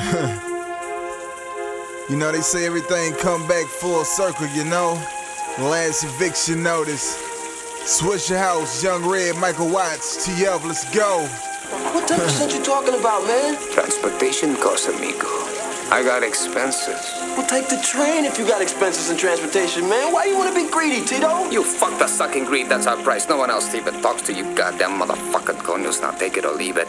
You know, they say everything come back full circle, you know? Last eviction notice. Swishahouse, Young Red, Michael Watts, TF, let's go. What type of shit you talking about, man? Transportation costs, amigo. I got expenses. Well, take the train if you got expenses and transportation, man. Why you wanna be greedy, Tito? You fuck the sucking greed, that's our price. No one else even talks to you, goddamn motherfucker. Conos. now take it or leave it.